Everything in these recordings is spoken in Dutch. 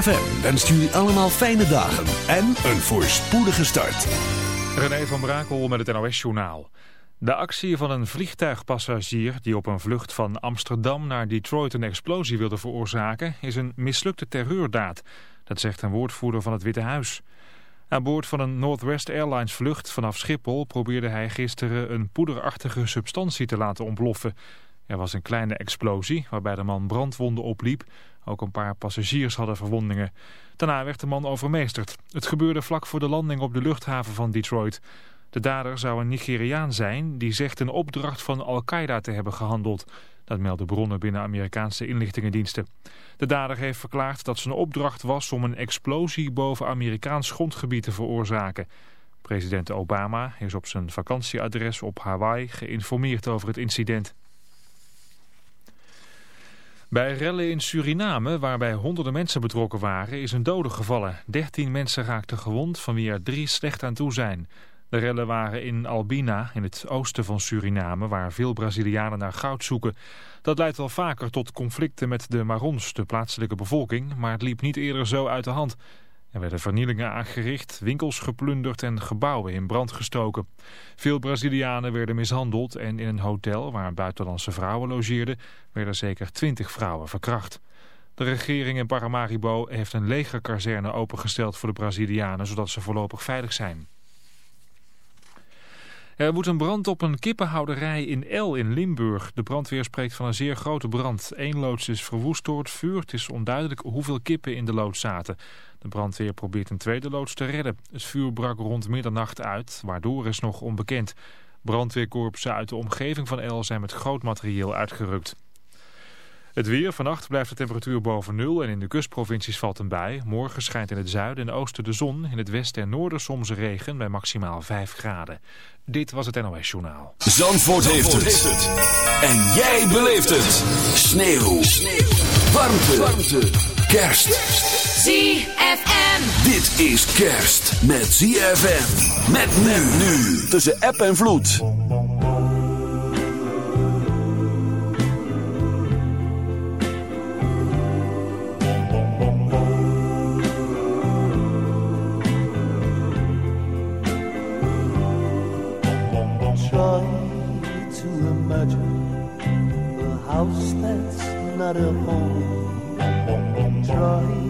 ZFM wenst jullie allemaal fijne dagen en een voorspoedige start. René van Brakel met het NOS-journaal. De actie van een vliegtuigpassagier die op een vlucht van Amsterdam naar Detroit een explosie wilde veroorzaken... is een mislukte terreurdaad. Dat zegt een woordvoerder van het Witte Huis. Aan boord van een Northwest Airlines vlucht vanaf Schiphol probeerde hij gisteren een poederachtige substantie te laten ontploffen. Er was een kleine explosie waarbij de man brandwonden opliep. Ook een paar passagiers hadden verwondingen. Daarna werd de man overmeesterd. Het gebeurde vlak voor de landing op de luchthaven van Detroit. De dader zou een Nigeriaan zijn die zegt een opdracht van Al-Qaeda te hebben gehandeld. Dat melden bronnen binnen Amerikaanse inlichtingendiensten. De dader heeft verklaard dat zijn opdracht was om een explosie boven Amerikaans grondgebied te veroorzaken. President Obama is op zijn vakantieadres op Hawaii geïnformeerd over het incident. Bij rellen in Suriname, waarbij honderden mensen betrokken waren, is een dode gevallen. Dertien mensen raakten gewond, van wie er drie slecht aan toe zijn. De rellen waren in Albina, in het oosten van Suriname, waar veel Brazilianen naar goud zoeken. Dat leidt wel vaker tot conflicten met de Marons, de plaatselijke bevolking, maar het liep niet eerder zo uit de hand. Er werden vernielingen aangericht, winkels geplunderd en gebouwen in brand gestoken. Veel Brazilianen werden mishandeld en in een hotel waar buitenlandse vrouwen logeerden... werden zeker twintig vrouwen verkracht. De regering in Paramaribo heeft een legerkazerne opengesteld voor de Brazilianen... zodat ze voorlopig veilig zijn. Er woedt een brand op een kippenhouderij in El in Limburg. De brandweer spreekt van een zeer grote brand. Eén loods is verwoest door het vuur. Het is onduidelijk hoeveel kippen in de loods zaten. De brandweer probeert een tweede loods te redden. Het vuur brak rond middernacht uit, waardoor is nog onbekend. Brandweerkorpsen uit de omgeving van El zijn met groot materieel uitgerukt. Het weer. Vannacht blijft de temperatuur boven nul en in de kustprovincies valt een bui. Morgen schijnt in het zuiden en oosten de zon. In het westen en noorden soms regen bij maximaal 5 graden. Dit was het NOS Journaal. Zandvoort, heeft, het. En jij beleeft het. Sneeuw. Sneeuw. Warmte. Warmte. Kerst. ZFM. Dit is kerst met ZFM. Met men nu. Tussen app en vloed. Try to imagine a house that's not a home. Try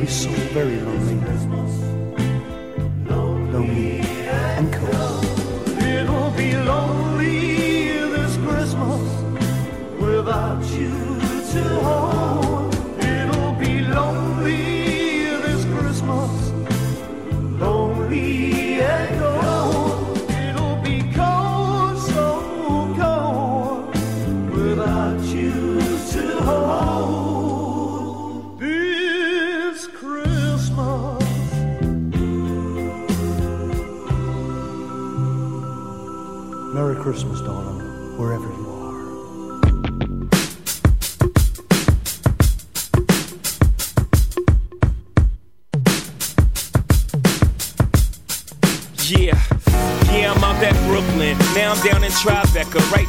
Be so very lonely Christmas, darling, wherever you.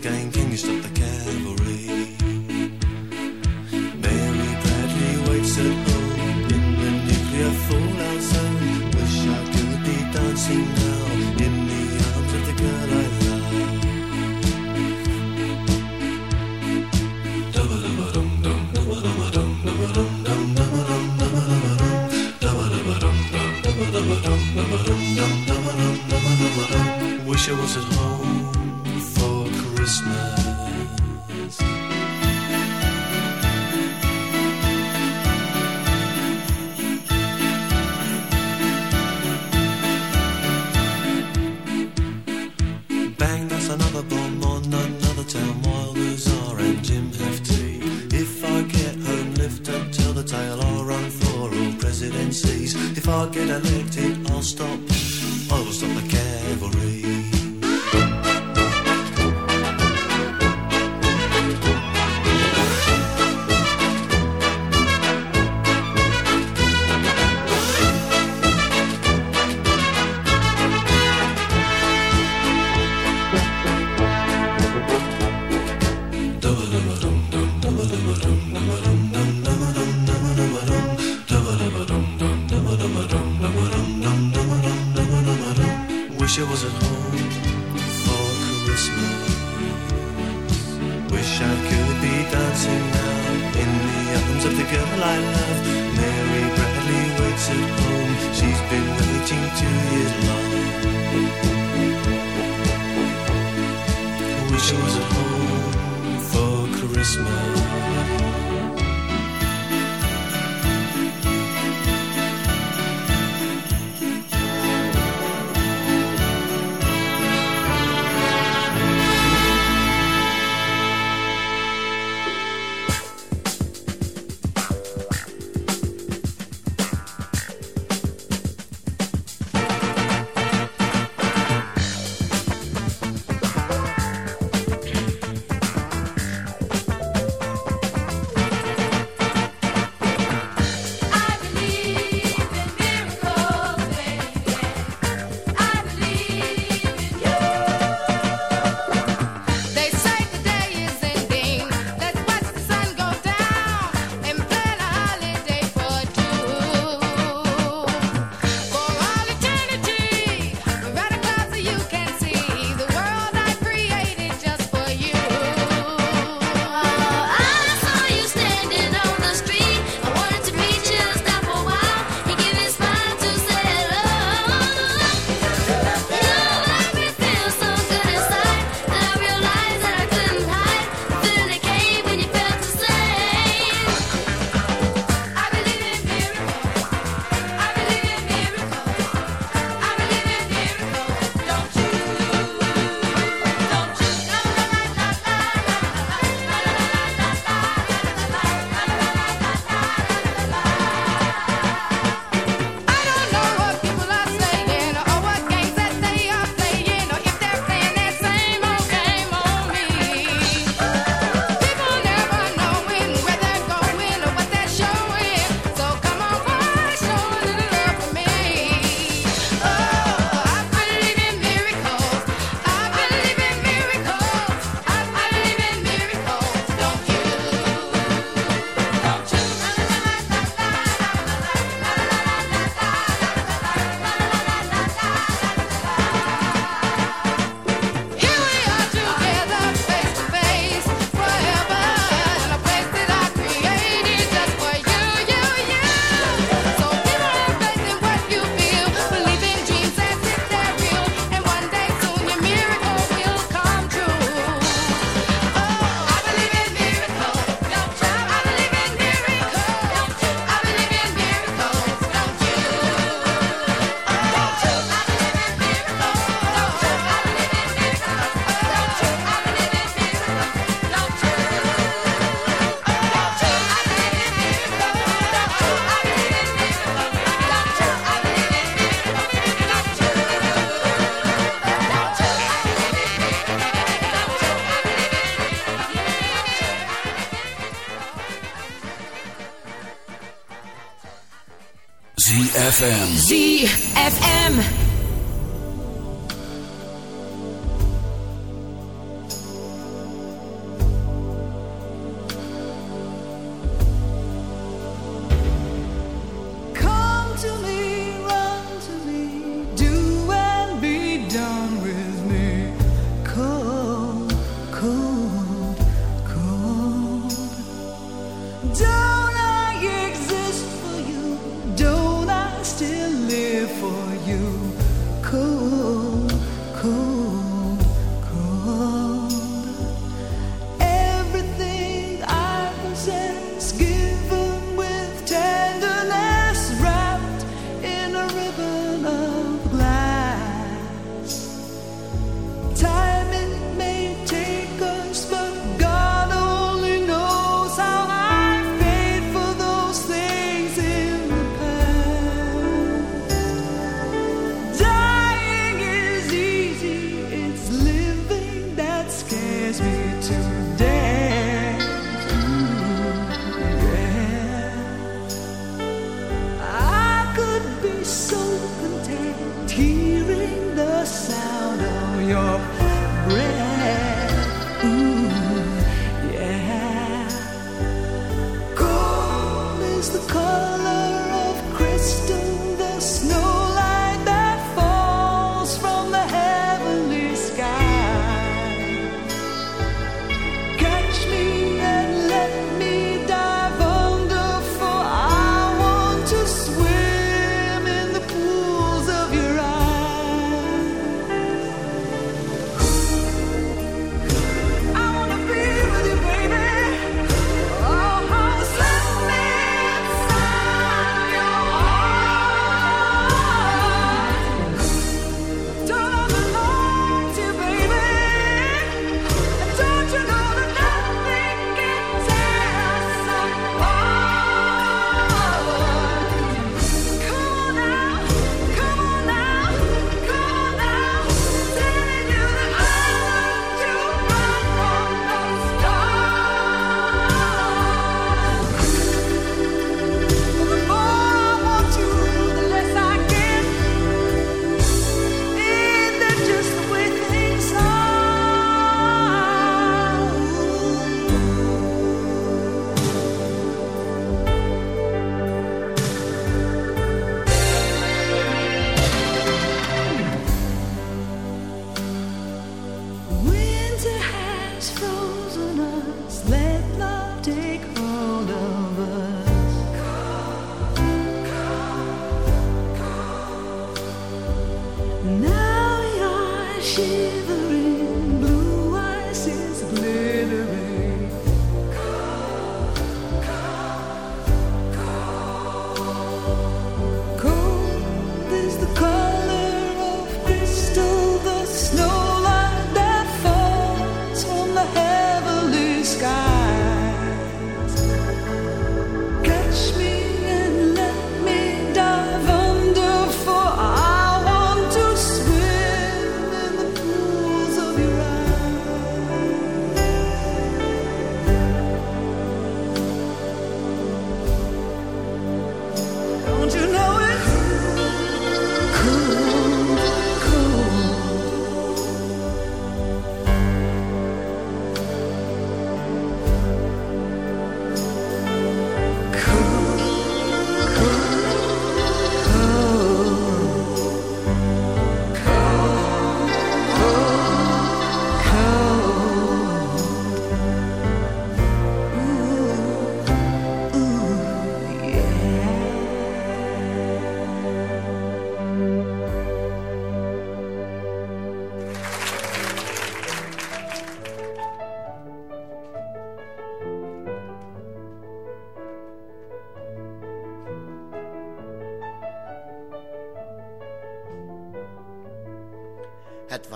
Again, I was at home for Christmas. cool.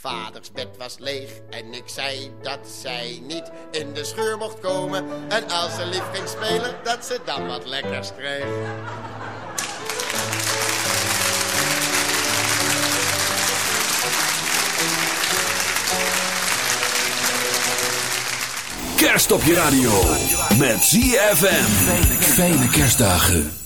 Vaders bed was leeg en ik zei dat zij niet in de scheur mocht komen. En als ze lief ging spelen, dat ze dan wat lekkers kreeg. Kerst op je radio. Met ZFM. Fijne kerstdagen.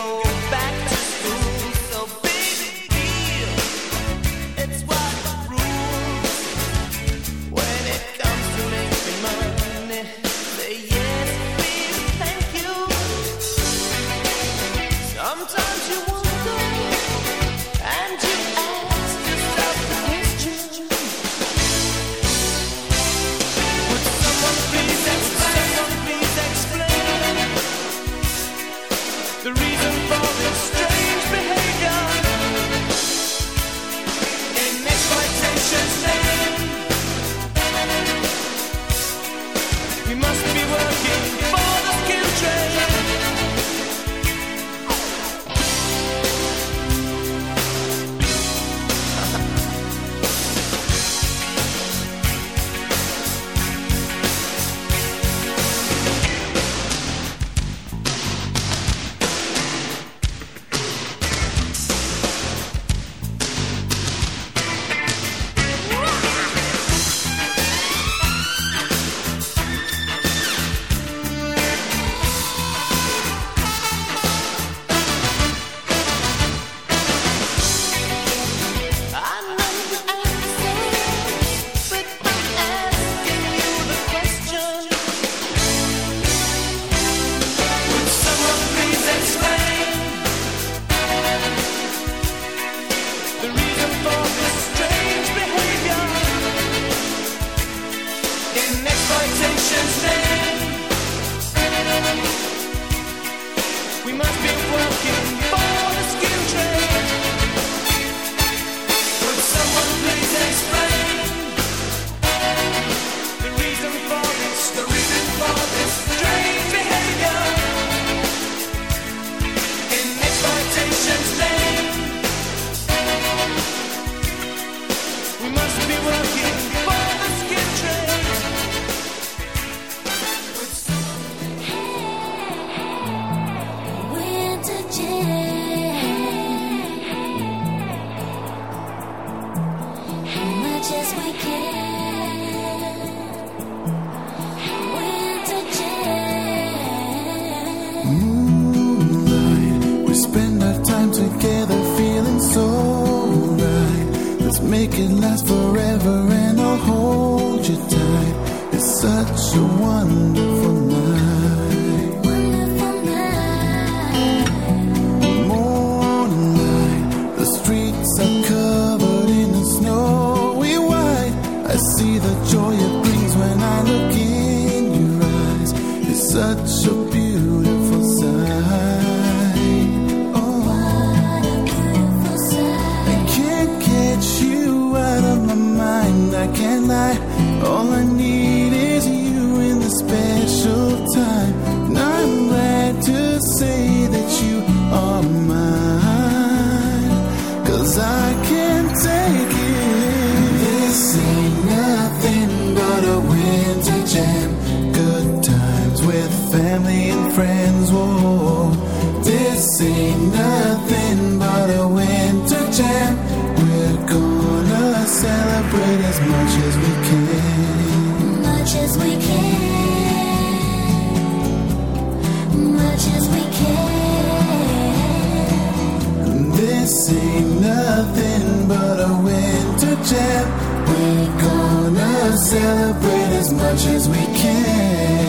go back to school. This nothing but a winter jam. We're gonna celebrate as much as we can.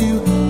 you.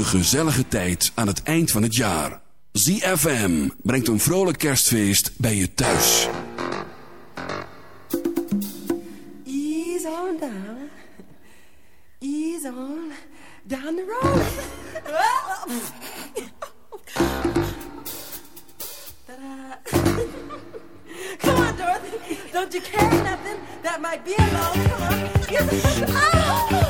de gezellige tijd aan het eind van het jaar. ZFM brengt een vrolijk kerstfeest bij je thuis. Ease on down. Ease on down the road. Come on, Dorothy. Don't you carry nothing that might be alone? Come on. Oh!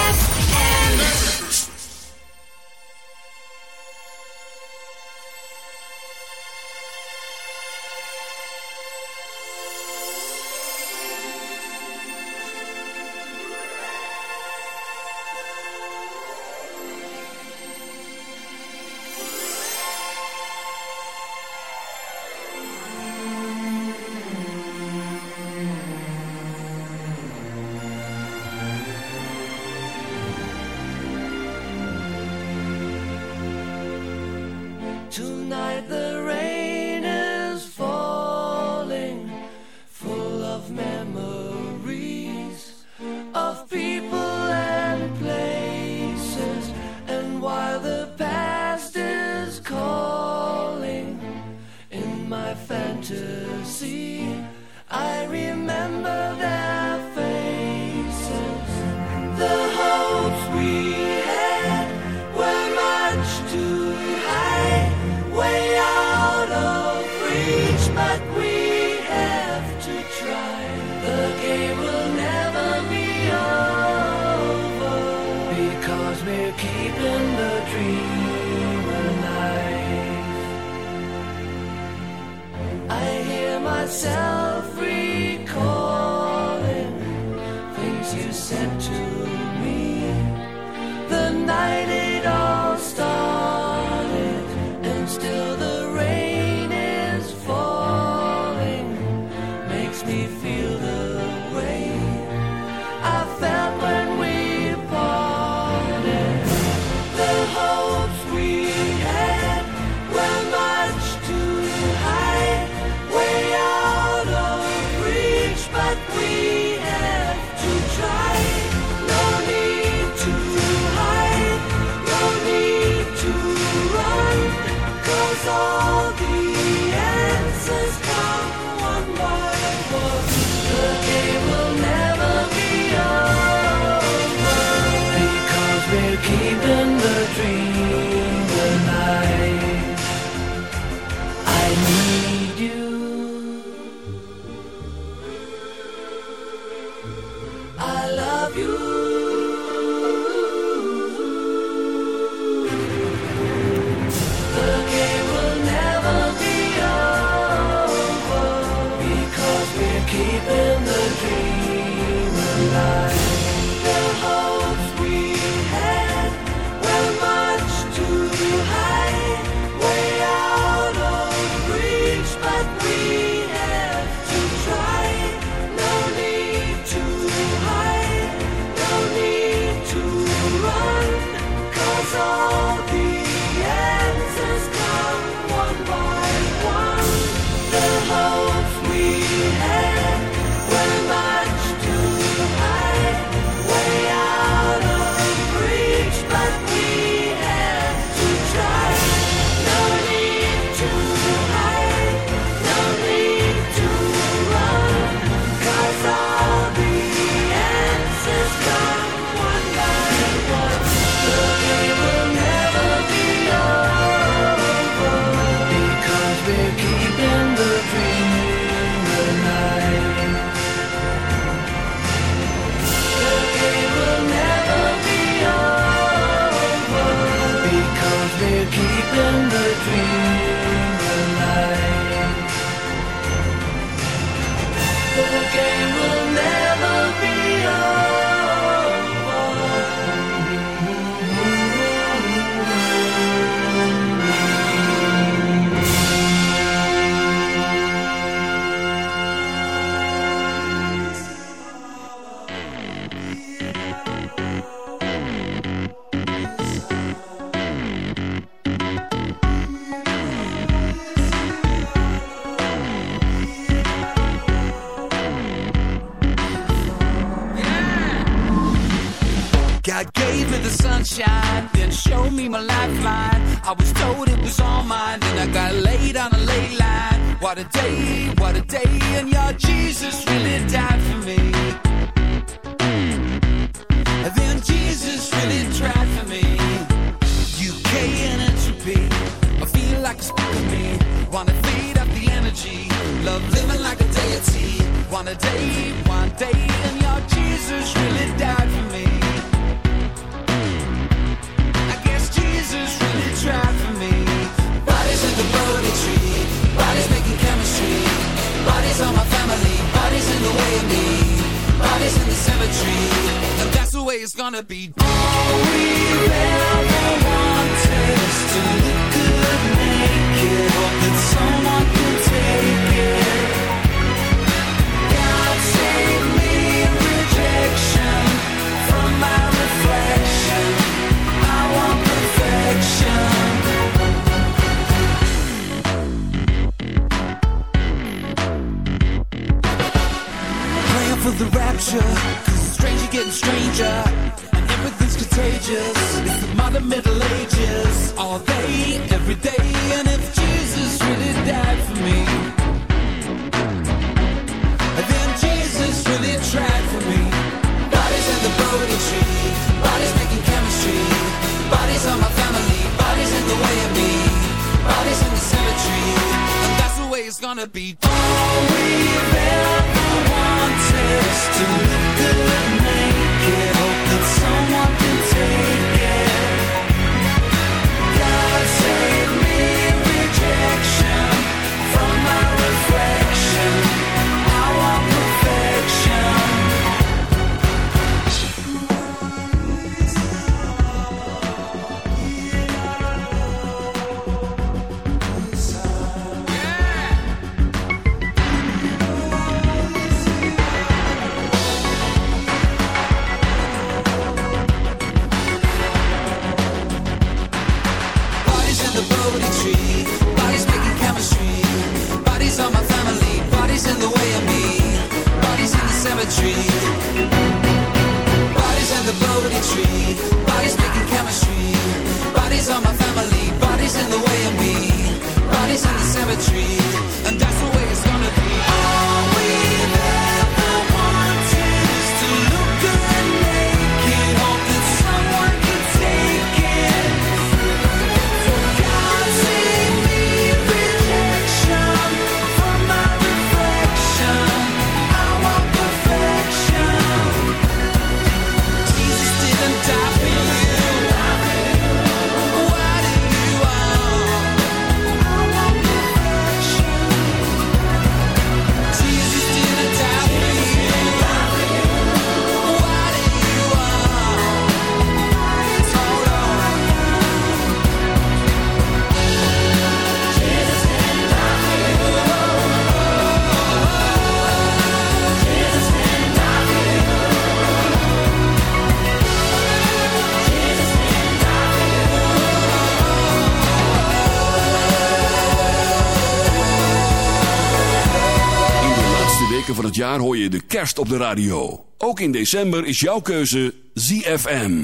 Jaar hoor je de kerst op de radio. Ook in december is jouw keuze ZFM.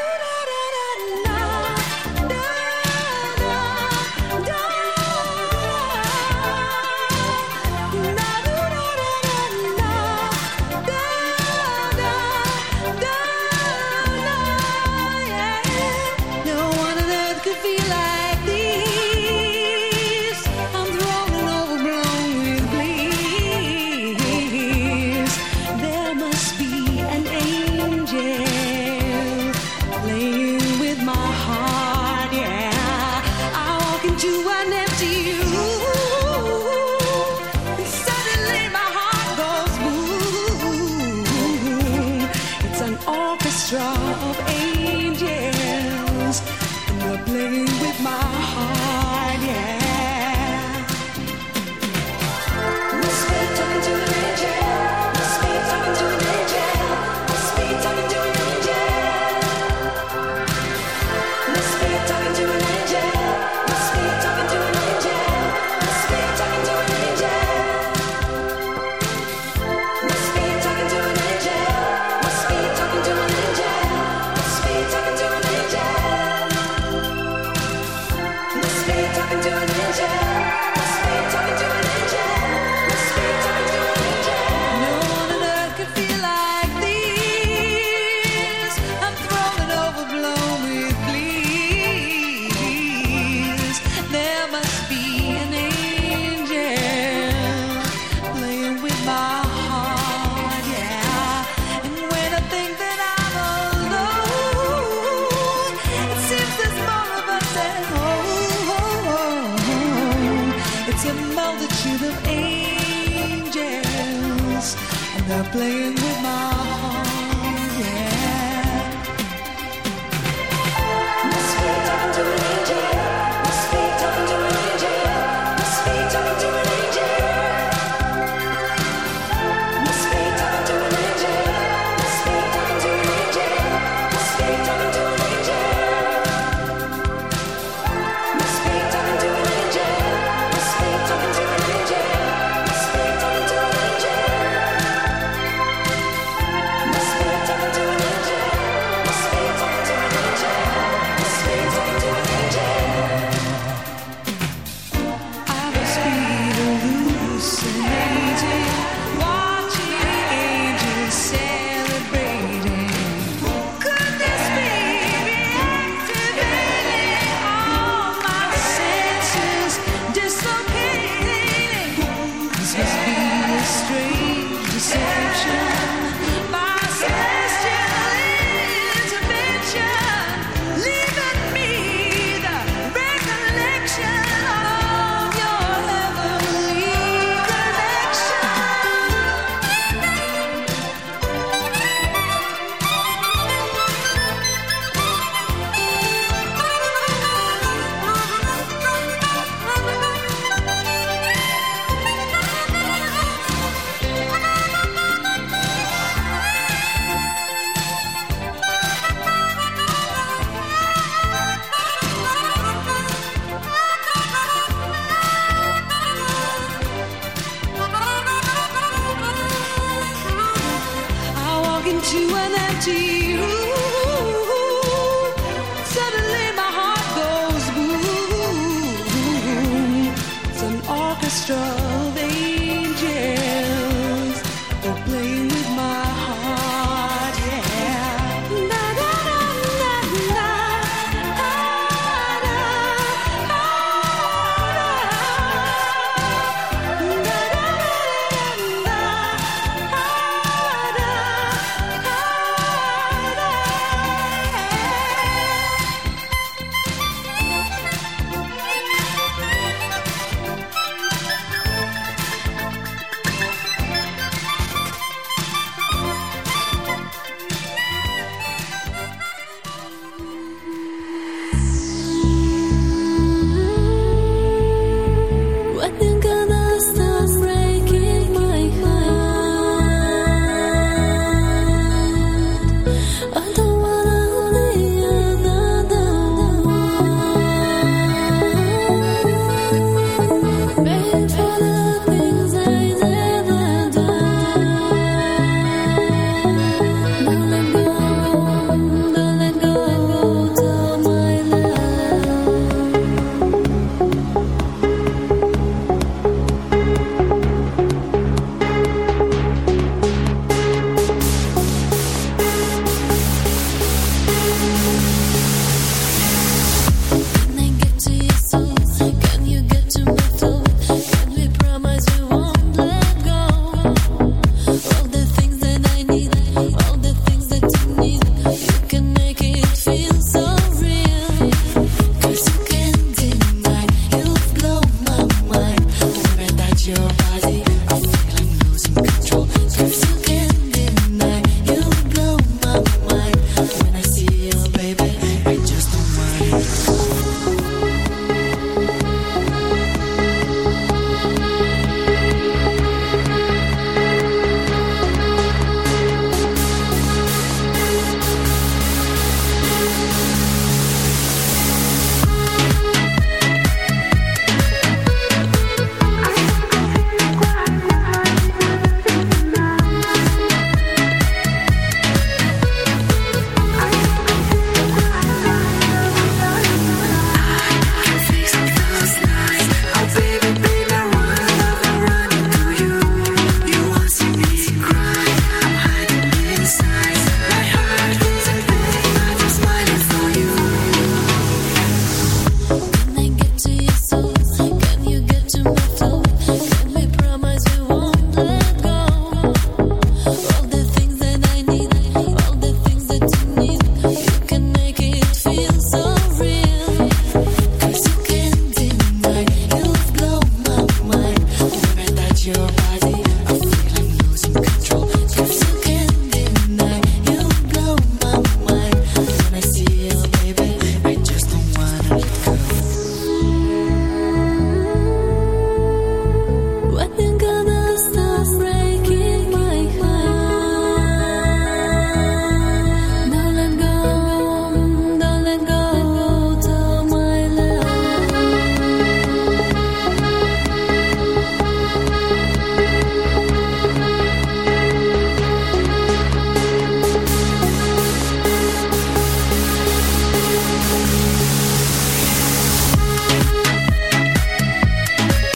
love